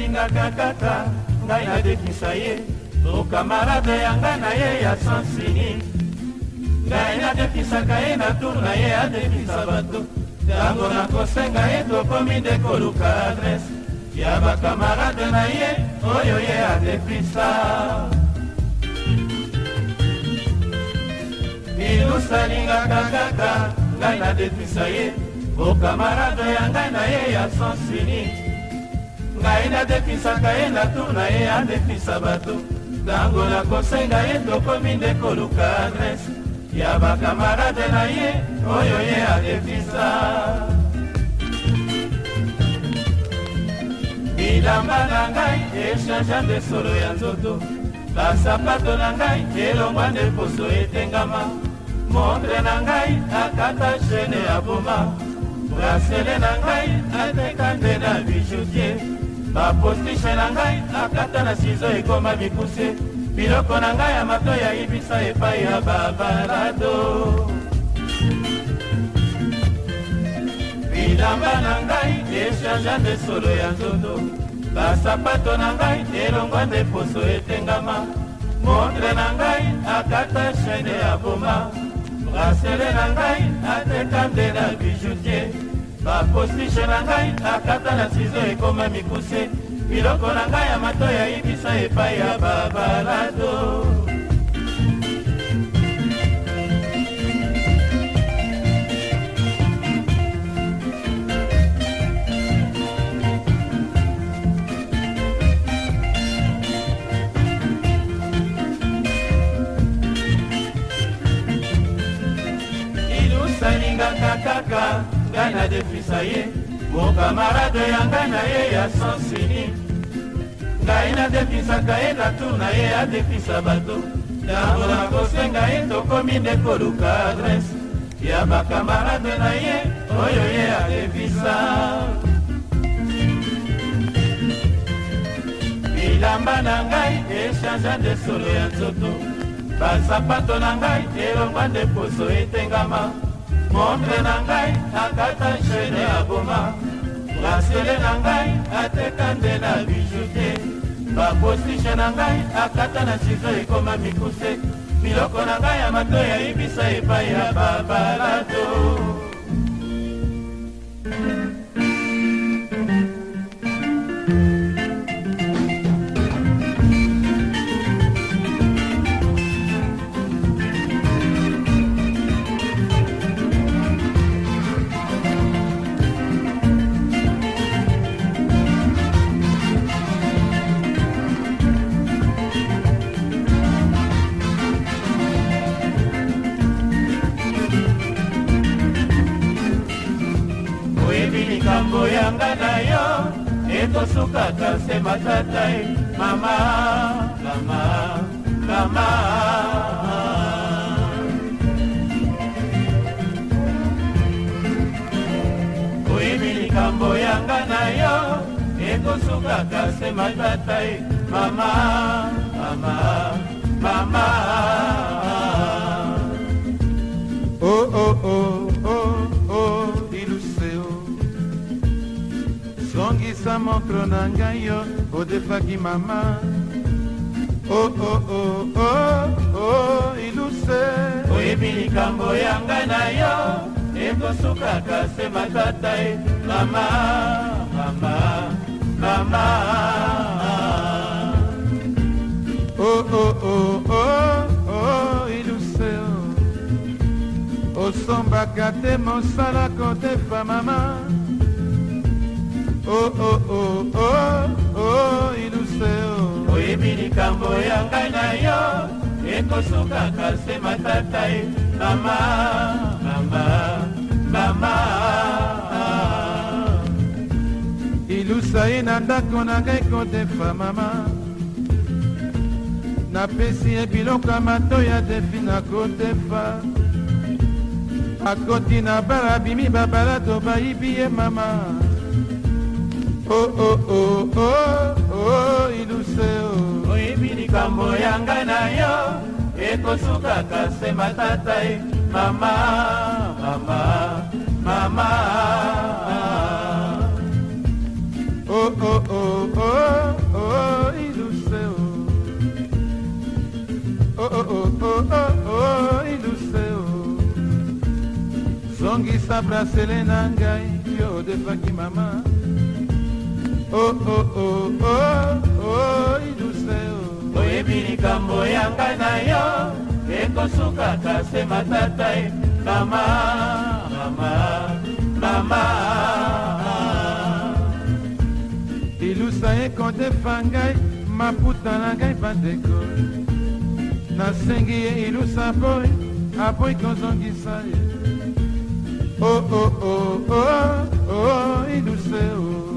alingaka kaka ngai nadebisa ye okamarade yanga na ye ya sansini ngai nadebisaka ye na tour na ye adebisa bato ntango nakosenga ye tokomi nde koluka adrese ya bakamarade na ye oyo ye adebisa milusa alingaka kaka ngai nadebisa ye okamarade yanga na ye ya sansini ngai nadepisaka ye na tour na ye adepisa bato ntango nakosenga ye tokomi nde koluka adrese ya bakamarade na ye oyo ye adepisa bilamba na ngai echangea nde solo ya nzoto basapato na ngai elongwa nde poso etengama montre na ngai akata gene ya boma brasele na ngai ateka nde na bijoutier bapostishe na ngai na plata na sizo ekoma mikuse biloko na ngai ya mato yayibisa epai ya babalado bilamba na ngai eshanja nde solo ya nzoto basapato na ngai elongwa nde poso etengama montre na ngai akata shene ya boma brasele na ngai ateka nde na bijoutier bapostishe na ngai akata na sizo ekoma mikuse biloko na ngai ya mato yayibisa epai ya babalado kopesa ye mokamarade yanga na ye ya sansini ngai nadefisaka ye na tour na ye adefisa bato ntango na kosenga ye tokomi nde koluka adrese ya bakamarade na ye oyo ye adefisa bilamba na ngai eshangea nde solo ya nzoto basapato na ngai elongwa nde poso etengama montre na ngai akata shene ya boma brasele na ngai ateka nde na biju te bakostishe na ngai akata na sikre ekoma mikuse biloko na ngai ya mato yayibisa epai ya babalato likambo yanga na yo ekosukaka se matata e mama mama mama oyebi likambo yanga na yo ekosukaka se matata e mama mokolo na ngai yo odefaki mama oh, oh, oh, oh, oh, oh, iluse oyebi likambo ya ngai na yo ekosukaka se matata e mama mama mama oh, oh, oh, oh, oh, iluse osombaka te mosala kotefa mama oh oh oh oh oh iluseo oyebi likambo ya ngai na yo ekosukaka se matata ye mama mama mama ilusa ye na ndako na ngai kodefa mama napesi ye biloko ya mato ya defi na kodefa akoti na bala bimi babalado bayibi ye mama oh oh oh oh oh iduse o oyebi likambo yanga na yo ekosukaka se matata e mama mama mama oh oh oh oh oh iduse o oh oh oh oh oh oh iduse o zongisa brasele na ngai yo odefaki mama oh oh oh oh oh iduse oyebi likambo yanga na yo ekosukaka se matata e mama mama mama ilusa ekodefa ngai maputa na ngai bandeko nasengi ye ilusa boy aboyi kozongisa ye o oh, o oh, o oh, o oh, oh, iluse o oh. oh, oh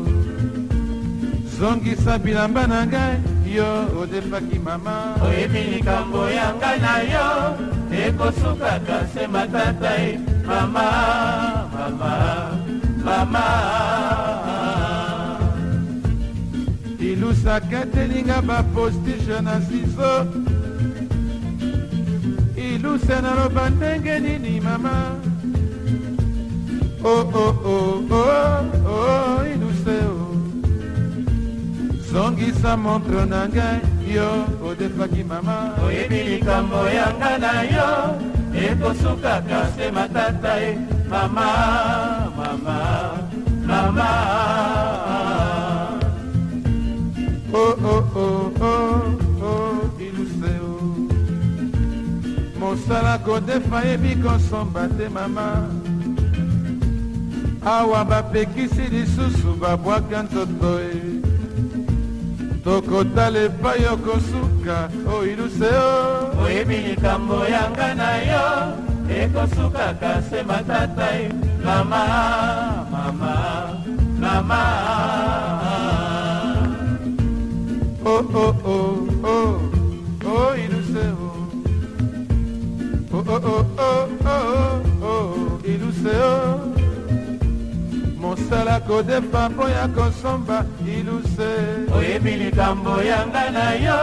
zongisa bilamba na ngai yo odefaki mama oyebi likambo ya ngai na yo ekosukaka se matata ye mama mama mama ilusaka etelinga bapostige na siso iluse naloba ndenge nini mama o oh, oh, oh, oh. okokisa montre na ngai yo odefaki mama oyebi likambo yanga na yo ekosukaka se matata e mama mama mama oh, oh, oh, oh, oh, iluseo oh. mosala kodefa yebi kosomba te mama awa bapekisi lisusu babwaka nzoto e tokotala epai okosuka oiluse o oyebi likambo yanga na yo ekosukaka se matata mama mama mama oh, oh, oh. misala kodefa mpo ya kosomba iluse oyebi likambo yanga na yo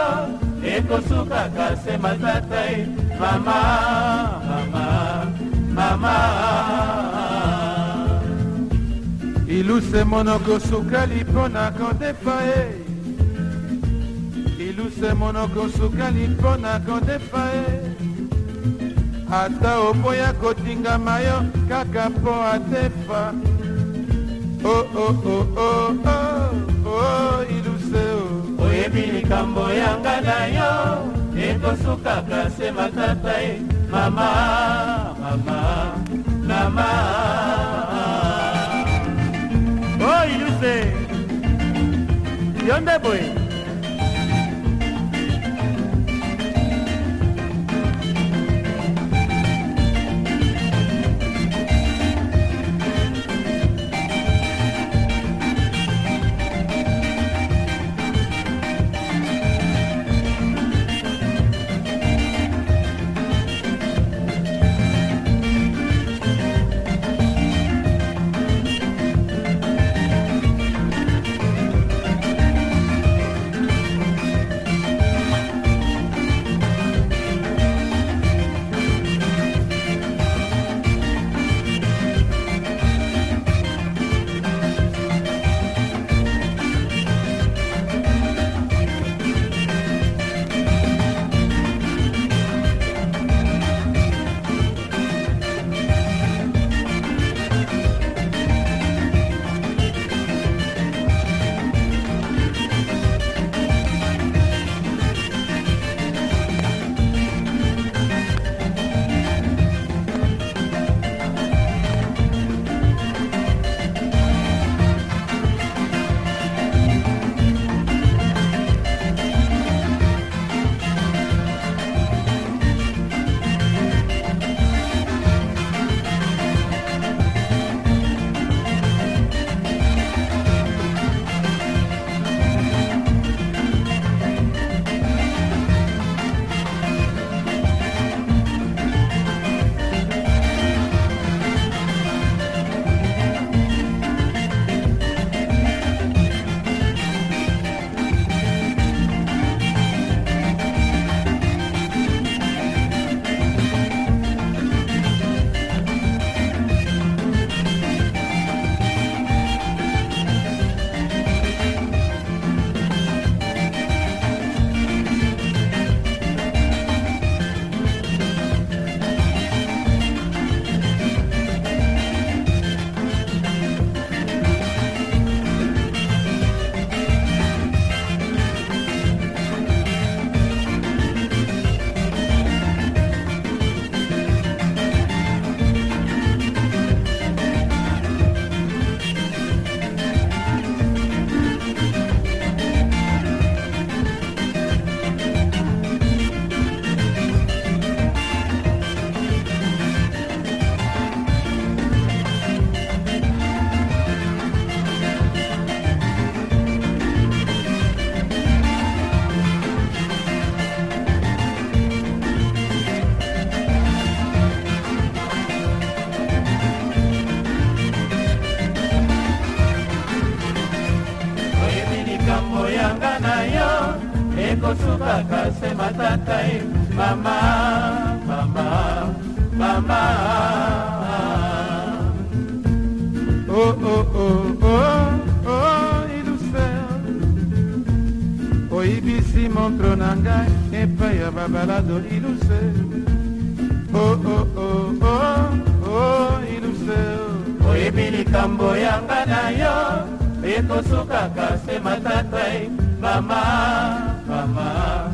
ekosukaka se matatai mama mama mama iluse monoko sukali mpo na kodefa ye iluse monoko sukali mpo na kodefa ye ata oboya kotingama yo kaka mpo atefa oh oh oh oh oh oh iduseo oyebi likambo yanga na yo ekosukaka se matata e mama mama mama oh iduse yo nde boye makambo yanga na yo ekosukaka se matata e mama mama mama oh, oh, oh, oh, oh, ilustre oyibisi montro na ngai epai ya babalado ilustre oh, oh, oh, oh, oh, ilustre oyebi likambo yanga na yo ekosukaka se matatai mama mama